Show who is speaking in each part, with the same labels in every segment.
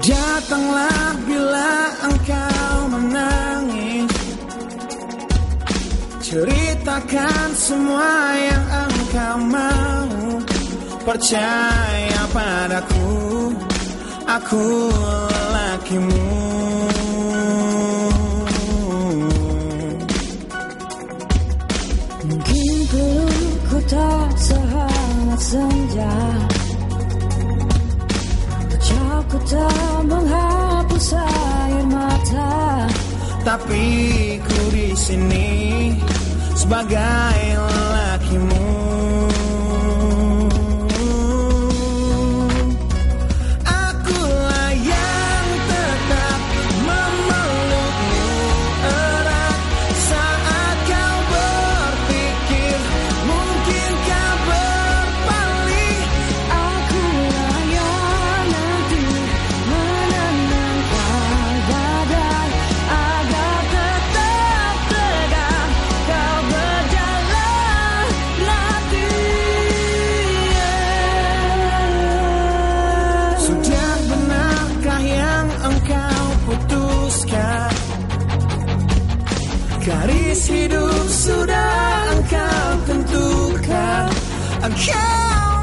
Speaker 1: Datanglah bila engkau menangis. Ceritakan semua yang engkau mau. Percaya padaku Aku lakimu.
Speaker 2: Mungkin ku tak sehangat senjata Tak menghapus air mata
Speaker 1: Tapi ku di sini sebagai lelakimu Garis hidup sudah engkau tentukan. Engkau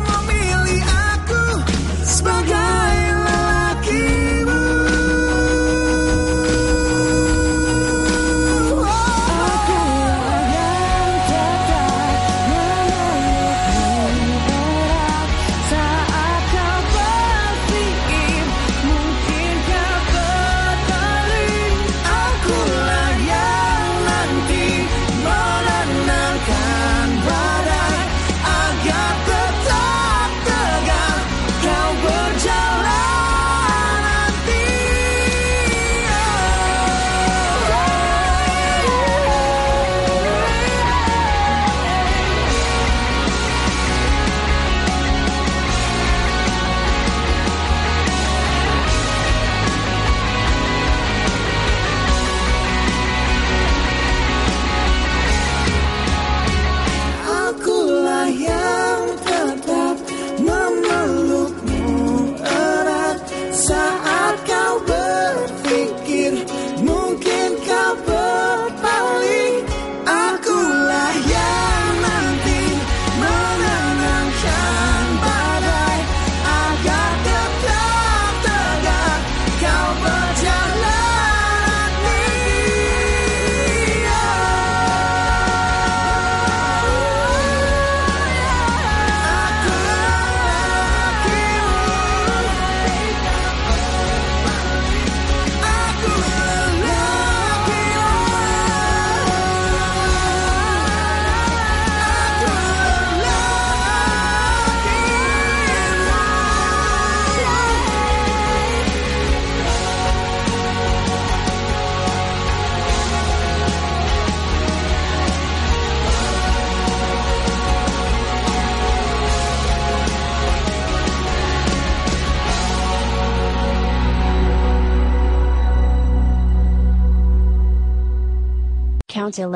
Speaker 3: council